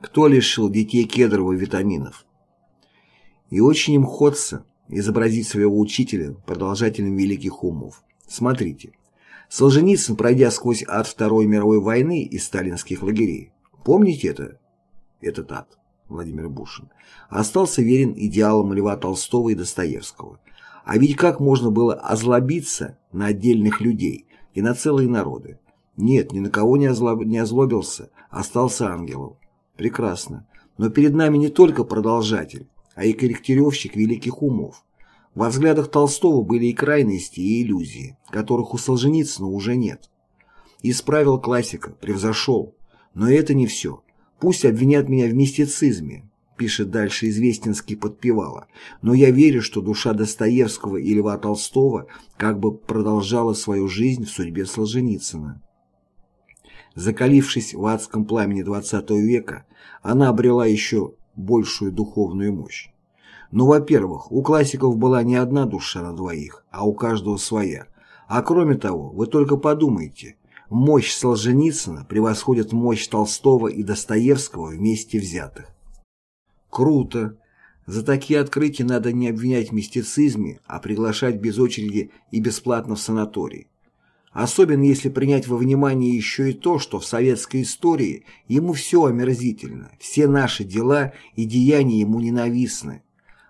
Кто лишил детей Кедрова витаминов? И очень им хочется изобразить своего учителя продолжателем великих умов. Смотрите. Солженицын, пройдя сквозь ад Второй мировой войны и сталинских лагерей, помните это? Этот ад, Владимир Бушин, остался верен идеалам Льва Толстого и Достоевского. А ведь как можно было озлобиться на отдельных людей и на целые народы? Нет, ни на кого не, озлоб... не озлобился, остался ангелом. Прекрасно. Но перед нами не только продолжатель, а и корректировщик великих умов. Во взглядах Толстого были и крайности, и иллюзии, которых у Солженицына уже нет. Исправил классика, превзошел. Но это не все. Пусть обвинят меня в мистицизме, пишет дальше Известинский подпевала, но я верю, что душа Достоевского и Льва Толстого как бы продолжала свою жизнь в судьбе Солженицына. Закалившись в адском пламени XX века, она обрела еще большую духовную мощь. Но, во-первых, у классиков была не одна душа на двоих, а у каждого своя. А кроме того, вы только подумайте, мощь Солженицына превосходит мощь Толстого и Достоевского вместе взятых. Круто. За такие открытия надо не обвинять в мистицизме, а приглашать без очереди и бесплатно в санаторий. Особенно если принять во внимание еще и то, что в советской истории ему все омерзительно, все наши дела и деяния ему ненавистны.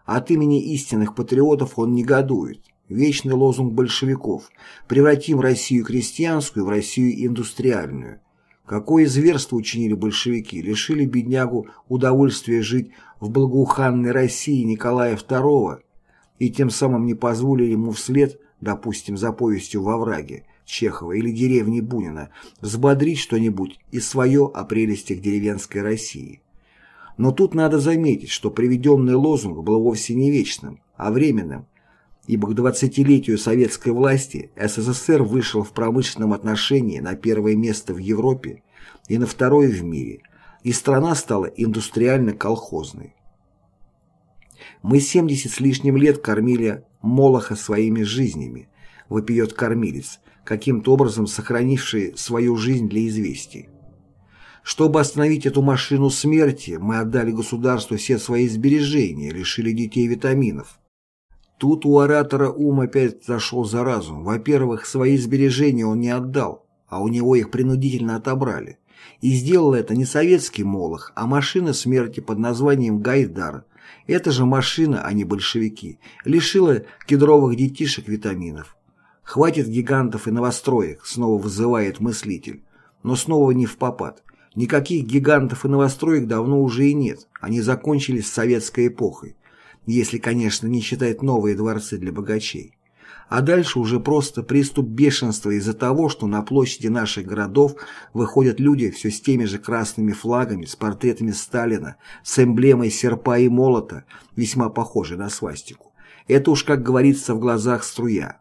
От имени истинных патриотов он негодует. Вечный лозунг большевиков «Превратим Россию крестьянскую в Россию индустриальную». Какое зверство учинили большевики, лишили беднягу удовольствия жить в благоуханной России Николая II и тем самым не позволили ему вслед, допустим, за повестью «Во враге», Чехова или деревни Бунина взбодрить что-нибудь и свое о прелестях деревенской России. Но тут надо заметить, что приведенный лозунг был вовсе не вечным, а временным, ибо к 20-летию советской власти СССР вышел в промышленном отношении на первое место в Европе и на второе в мире, и страна стала индустриально-колхозной. Мы 70 с лишним лет кормили Молоха своими жизнями, вопиет кормилец, каким-то образом сохранивший свою жизнь для известий. Чтобы остановить эту машину смерти, мы отдали государству все свои сбережения, лишили детей витаминов. Тут у оратора ум опять зашел за разум. Во-первых, свои сбережения он не отдал, а у него их принудительно отобрали. И сделал это не советский молох, а машина смерти под названием «Гайдар». Эта же машина, а не большевики, лишила кедровых детишек витаминов. Хватит гигантов и новостроек, снова вызывает мыслитель. Но снова не в попад. Никаких гигантов и новостроек давно уже и нет. Они закончились с советской эпохой. Если, конечно, не считать новые дворцы для богачей. А дальше уже просто приступ бешенства из-за того, что на площади наших городов выходят люди все с теми же красными флагами, с портретами Сталина, с эмблемой серпа и молота, весьма похожей на свастику. Это уж, как говорится, в глазах струя.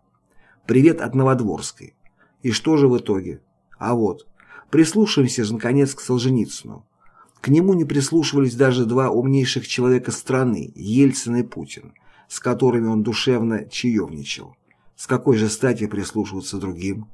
Привет от Новодворской. И что же в итоге? А вот, прислушаемся же наконец к Солженицыну. К нему не прислушивались даже два умнейших человека страны, Ельцин и Путин, с которыми он душевно чаевничал. С какой же стати прислушиваться другим?